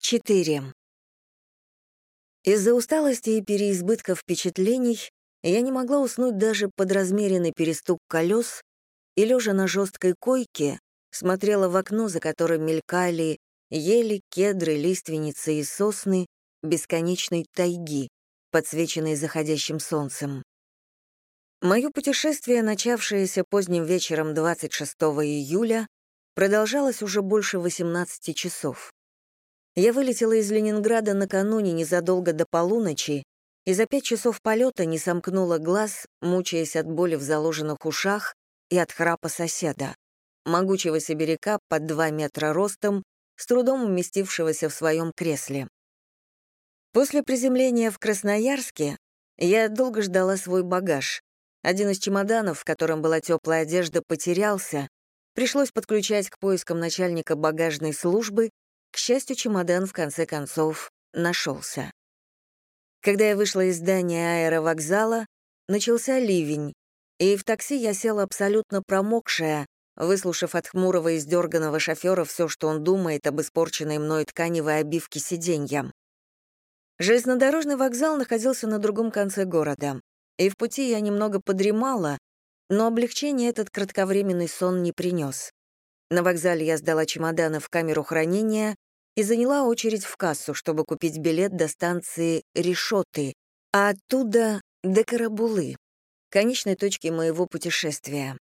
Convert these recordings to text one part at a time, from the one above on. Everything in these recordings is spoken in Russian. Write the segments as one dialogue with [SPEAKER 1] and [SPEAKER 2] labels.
[SPEAKER 1] 4. Из-за усталости и переизбытка впечатлений я не могла уснуть даже под размеренный перестук колес и, лежа на жесткой койке, смотрела в окно, за которым мелькали ели, кедры, лиственницы и сосны бесконечной тайги, подсвеченной заходящим солнцем. Мое путешествие, начавшееся поздним вечером 26 июля, продолжалось уже больше 18 часов. Я вылетела из Ленинграда накануне незадолго до полуночи и за пять часов полета не сомкнула глаз, мучаясь от боли в заложенных ушах и от храпа соседа, могучего сибиряка под два метра ростом, с трудом уместившегося в своем кресле. После приземления в Красноярске я долго ждала свой багаж. Один из чемоданов, в котором была теплая одежда, потерялся. Пришлось подключать к поискам начальника багажной службы, к счастью, чемодан в конце концов нашелся. Когда я вышла из здания аэровокзала, начался ливень, и в такси я села абсолютно промокшая, выслушав от хмурого и сдерганного шофера все, что он думает об испорченной мной тканевой обивке сиденья. Железнодорожный вокзал находился на другом конце города, и в пути я немного подремала, но облегчение этот кратковременный сон не принес. На вокзале я сдала чемоданы в камеру хранения и заняла очередь в кассу, чтобы купить билет до станции Решоты, а оттуда до Карабулы, конечной точки моего путешествия.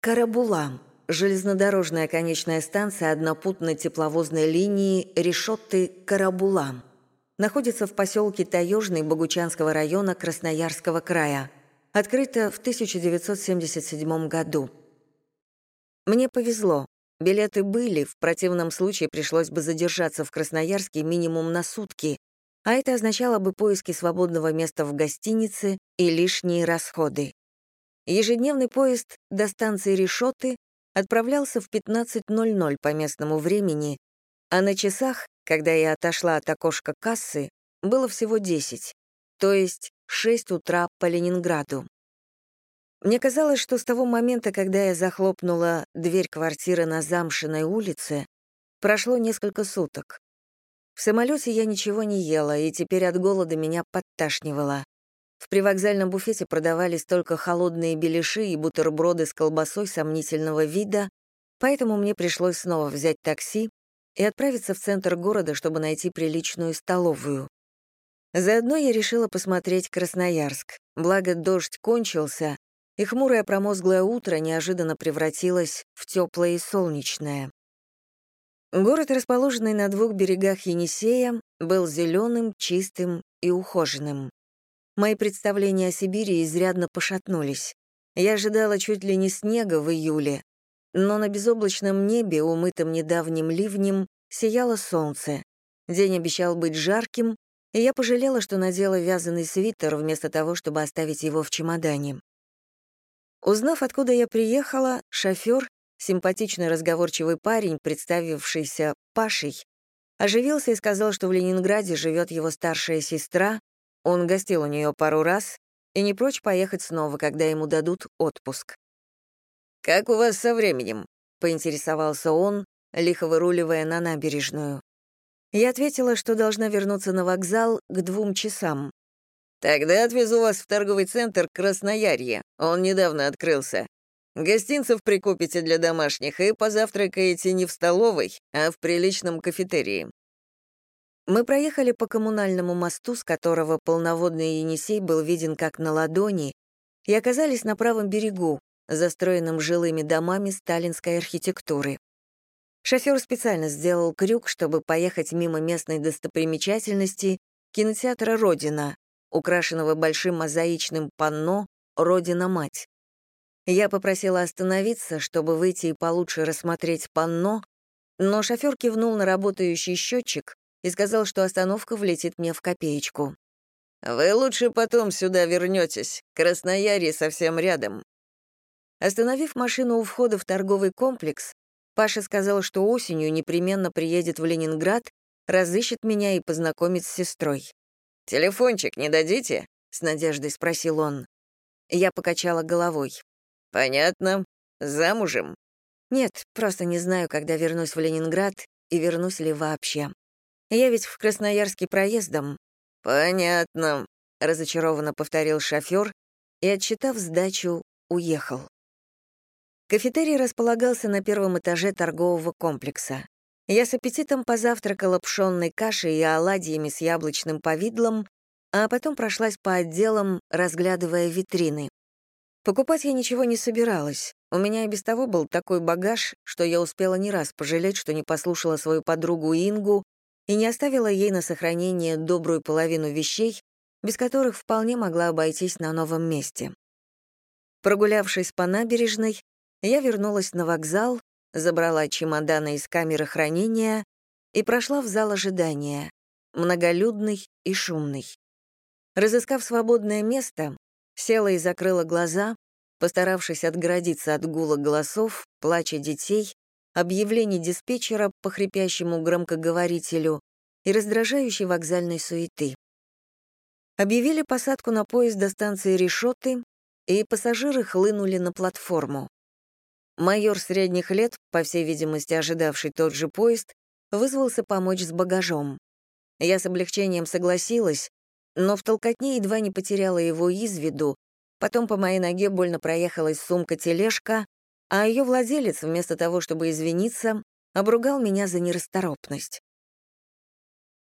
[SPEAKER 1] Карабула — железнодорожная конечная станция однопутной тепловозной линии Решоты-Карабула. Находится в поселке Таежный Богучанского района Красноярского края. Открыта в 1977 году. Мне повезло. Билеты были, в противном случае пришлось бы задержаться в Красноярске минимум на сутки, а это означало бы поиски свободного места в гостинице и лишние расходы. Ежедневный поезд до станции Решоты отправлялся в 15.00 по местному времени, а на часах, когда я отошла от окошка кассы, было всего 10, то есть 6 утра по Ленинграду. Мне казалось, что с того момента, когда я захлопнула дверь квартиры на Замшиной улице, прошло несколько суток. В самолете я ничего не ела, и теперь от голода меня подташнивало. В привокзальном буфете продавались только холодные беляши и бутерброды с колбасой сомнительного вида, поэтому мне пришлось снова взять такси и отправиться в центр города, чтобы найти приличную столовую. Заодно я решила посмотреть Красноярск, благо дождь кончился, и хмурое промозглое утро неожиданно превратилось в теплое и солнечное. Город, расположенный на двух берегах Енисея, был зеленым, чистым и ухоженным. Мои представления о Сибири изрядно пошатнулись. Я ожидала чуть ли не снега в июле, но на безоблачном небе, умытом недавним ливнем, сияло солнце. День обещал быть жарким, и я пожалела, что надела вязаный свитер вместо того, чтобы оставить его в чемодане. Узнав, откуда я приехала, шофер, симпатичный разговорчивый парень, представившийся Пашей, оживился и сказал, что в Ленинграде живет его старшая сестра, он гостил у нее пару раз и не прочь поехать снова, когда ему дадут отпуск. «Как у вас со временем?» — поинтересовался он, лихо выруливая на набережную. Я ответила, что должна вернуться на вокзал к двум часам. Тогда отвезу вас в торговый центр Красноярье. Он недавно открылся. Гостинцев прикупите для домашних и позавтракаете не в столовой, а в приличном кафетерии. Мы проехали по коммунальному мосту, с которого полноводный Енисей был виден как на ладони, и оказались на правом берегу, застроенном жилыми домами сталинской архитектуры. Шофер специально сделал крюк, чтобы поехать мимо местной достопримечательности кинотеатра «Родина», украшенного большим мозаичным панно «Родина-мать». Я попросила остановиться, чтобы выйти и получше рассмотреть панно, но шофер кивнул на работающий счетчик и сказал, что остановка влетит мне в копеечку. «Вы лучше потом сюда вернетесь. Красноярье совсем рядом». Остановив машину у входа в торговый комплекс, Паша сказал, что осенью непременно приедет в Ленинград, разыщет меня и познакомит с сестрой. «Телефончик не дадите?» — с надеждой спросил он. Я покачала головой. «Понятно. Замужем?» «Нет, просто не знаю, когда вернусь в Ленинград и вернусь ли вообще». Я ведь в Красноярске проездом».
[SPEAKER 2] «Понятно», — разочарованно повторил шофер
[SPEAKER 1] и, отчитав сдачу, уехал. Кафетерий располагался на первом этаже торгового комплекса. Я с аппетитом позавтракала пшенной кашей и оладьями с яблочным повидлом, а потом прошлась по отделам, разглядывая витрины. Покупать я ничего не собиралась. У меня и без того был такой багаж, что я успела не раз пожалеть, что не послушала свою подругу Ингу и не оставила ей на сохранение добрую половину вещей, без которых вполне могла обойтись на новом месте. Прогулявшись по набережной, я вернулась на вокзал, забрала чемоданы из камеры хранения и прошла в зал ожидания, многолюдный и шумный. Разыскав свободное место, Села и закрыла глаза, постаравшись отгородиться от гула голосов, плача детей, объявлений диспетчера по хрипящему громкоговорителю и раздражающей вокзальной суеты. Объявили посадку на поезд до станции Решоты, и пассажиры хлынули на платформу. Майор средних лет, по всей видимости ожидавший тот же поезд, вызвался помочь с багажом. Я с облегчением согласилась, но в толкотне едва не потеряла его из виду, потом по моей ноге больно проехалась сумка-тележка, а ее владелец, вместо того, чтобы извиниться, обругал меня за нерасторопность.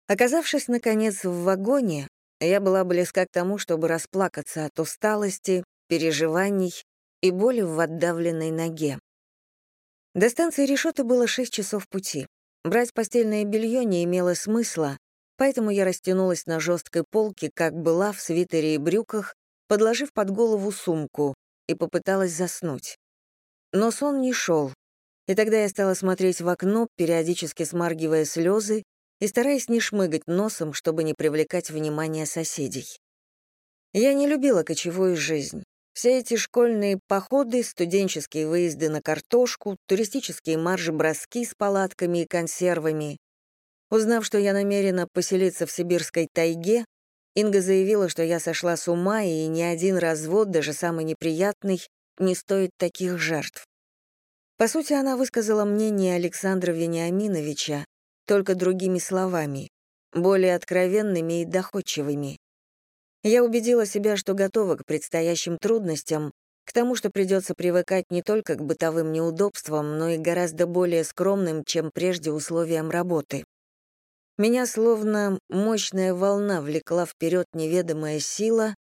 [SPEAKER 1] Оказавшись, наконец, в вагоне, я была близка к тому, чтобы расплакаться от усталости, переживаний и боли в отдавленной ноге. До станции Решоты было шесть часов пути. Брать постельное белье не имело смысла, поэтому я растянулась на жесткой полке, как была, в свитере и брюках, подложив под голову сумку, и попыталась заснуть. Но сон не шел, и тогда я стала смотреть в окно, периодически смаргивая слезы и стараясь не шмыгать носом, чтобы не привлекать внимание соседей. Я не любила кочевую жизнь. Все эти школьные походы, студенческие выезды на картошку, туристические маржи-броски с палатками и консервами, Узнав, что я намерена поселиться в сибирской тайге, Инга заявила, что я сошла с ума, и ни один развод, даже самый неприятный, не стоит таких жертв. По сути, она высказала мнение Александра Вениаминовича, только другими словами, более откровенными и доходчивыми. Я убедила себя, что готова к предстоящим трудностям, к тому, что придется привыкать не только к бытовым неудобствам, но и гораздо более скромным, чем прежде условиям работы. Меня словно мощная волна влекла вперед неведомая сила,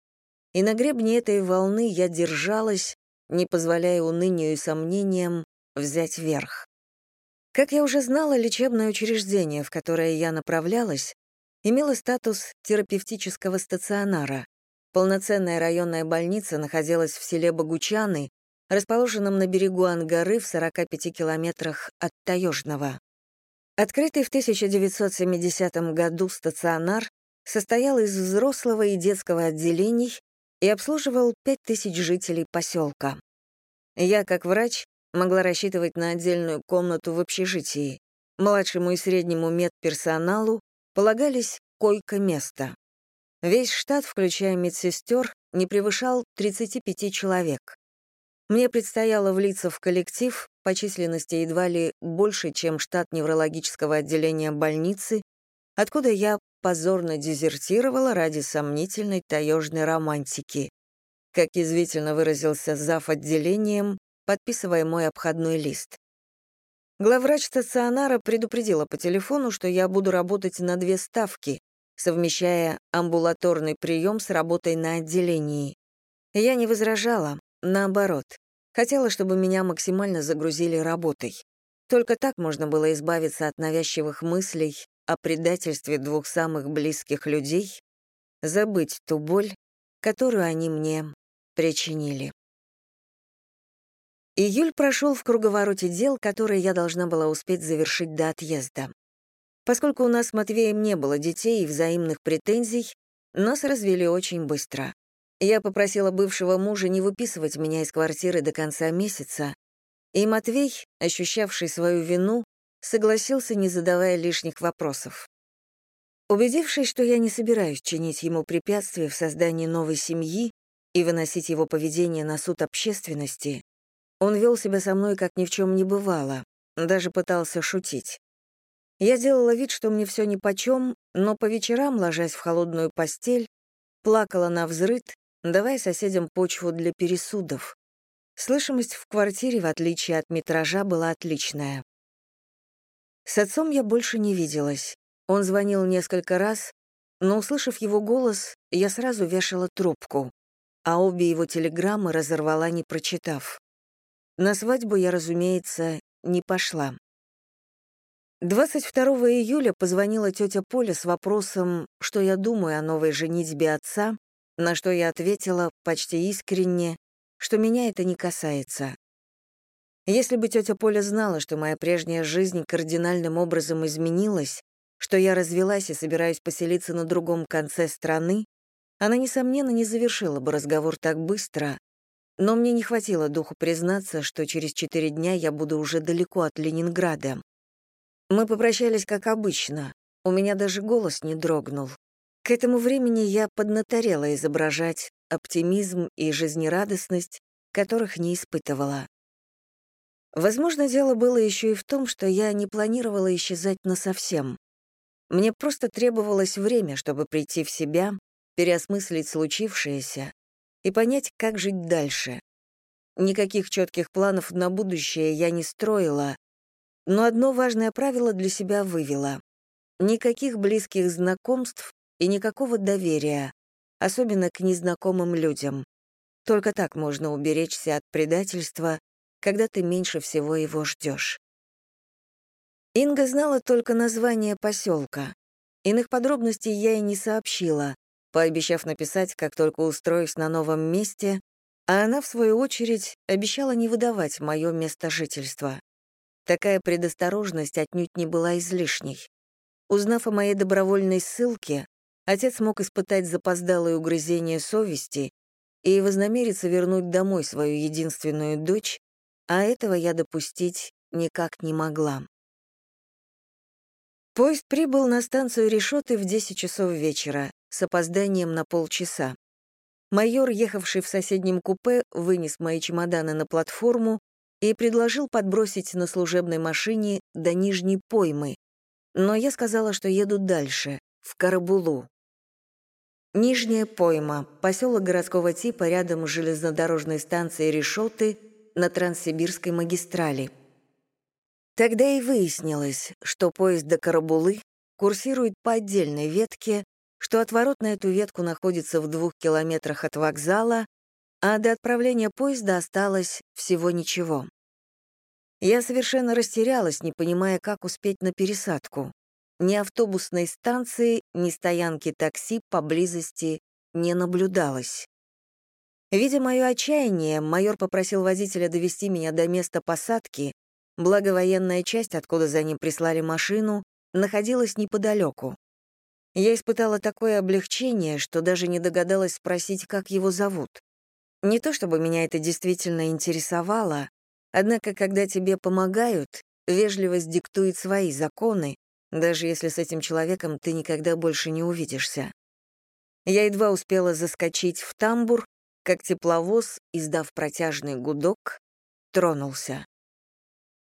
[SPEAKER 1] и на гребне этой волны я держалась, не позволяя унынию и сомнениям взять верх. Как я уже знала, лечебное учреждение, в которое я направлялась, имело статус терапевтического стационара. Полноценная районная больница находилась в селе Богучаны, расположенном на берегу Ангары в 45 километрах от Таежного. Открытый в 1970 году стационар состоял из взрослого и детского отделений и обслуживал 5000 жителей поселка. Я, как врач, могла рассчитывать на отдельную комнату в общежитии. Младшему и среднему медперсоналу полагались койко-место. Весь штат, включая медсестер, не превышал 35 человек. Мне предстояло влиться в коллектив, по численности едва ли больше, чем штат неврологического отделения больницы, откуда я позорно дезертировала ради сомнительной таежной романтики. Как язвительно выразился зав. отделением, подписывая мой обходной лист. Главврач стационара предупредила по телефону, что я буду работать на две ставки, совмещая амбулаторный прием с работой на отделении. Я не возражала, Наоборот, хотела, чтобы меня максимально загрузили работой. Только так можно было избавиться от навязчивых мыслей о предательстве двух самых близких людей, забыть ту боль, которую они мне причинили. Июль прошел в круговороте дел, которые я должна была успеть завершить до отъезда. Поскольку у нас с Матвеем не было детей и взаимных претензий, нас развели очень быстро. Я попросила бывшего мужа не выписывать меня из квартиры до конца месяца, и Матвей, ощущавший свою вину, согласился, не задавая лишних вопросов. Убедившись, что я не собираюсь чинить ему препятствия в создании новой семьи и выносить его поведение на суд общественности, он вел себя со мной, как ни в чем не бывало, даже пытался шутить. Я делала вид, что мне все нипочем, но по вечерам, ложась в холодную постель, плакала на взрыд, давая соседям почву для пересудов. Слышимость в квартире, в отличие от метража, была отличная. С отцом я больше не виделась. Он звонил несколько раз, но, услышав его голос, я сразу вешала трубку, а обе его телеграммы разорвала, не прочитав. На свадьбу я, разумеется, не пошла. 22 июля позвонила тетя Поля с вопросом, что я думаю о новой женитьбе отца, на что я ответила почти искренне, что меня это не касается. Если бы тетя Поля знала, что моя прежняя жизнь кардинальным образом изменилась, что я развелась и собираюсь поселиться на другом конце страны, она, несомненно, не завершила бы разговор так быстро, но мне не хватило духу признаться, что через четыре дня я буду уже далеко от Ленинграда. Мы попрощались как обычно. У меня даже голос не дрогнул. К этому времени я поднаторела изображать оптимизм и жизнерадостность, которых не испытывала. Возможно, дело было еще и в том, что я не планировала исчезать насовсем. Мне просто требовалось время, чтобы прийти в себя, переосмыслить случившееся и понять, как жить дальше. Никаких четких планов на будущее я не строила, но одно важное правило для себя вывела. Никаких близких знакомств и никакого доверия, особенно к незнакомым людям. Только так можно уберечься от предательства, когда ты меньше всего его ждешь. Инга знала только название поселка. Иных подробностей я ей не сообщила, пообещав написать, как только устроюсь на новом месте, а она, в свою очередь, обещала не выдавать мое место жительства. Такая предосторожность отнюдь не была излишней. Узнав о моей добровольной ссылке, отец мог испытать запоздалое угрызение совести и вознамериться вернуть домой свою единственную дочь, а этого я допустить никак не могла. Поезд прибыл на станцию Решеты в 10 часов вечера, с опозданием на полчаса. Майор, ехавший в соседнем купе, вынес мои чемоданы на платформу и предложил подбросить на служебной машине до Нижней поймы, но я сказала, что еду дальше, в Карабулу. Нижняя пойма, поселок городского типа рядом с железнодорожной станцией Решоты на Транссибирской магистрали. Тогда и выяснилось, что поезд до Карабулы курсирует по отдельной ветке, что отворот на эту ветку находится в двух километрах от вокзала, а до отправления поезда осталось всего ничего. Я совершенно растерялась, не понимая, как успеть на пересадку. Ни автобусной станции, ни стоянки такси поблизости не наблюдалось. Видя мое отчаяние, майор попросил водителя довести меня до места посадки, благо военная часть, откуда за ним прислали машину, находилась неподалеку. Я испытала такое облегчение, что даже не догадалась спросить, как его зовут. Не то чтобы меня это действительно интересовало, однако, когда тебе помогают, вежливость диктует свои законы, даже если с этим человеком ты никогда больше не увидишься. Я едва успела заскочить в тамбур, как тепловоз, издав протяжный гудок, тронулся.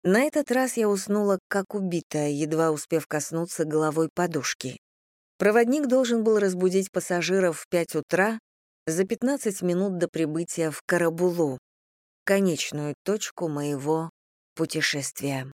[SPEAKER 1] На этот раз я уснула как убитая, едва успев коснуться головой подушки. Проводник должен был разбудить пассажиров в 5 утра, за 15 минут до прибытия в Карабулу, конечную точку моего путешествия.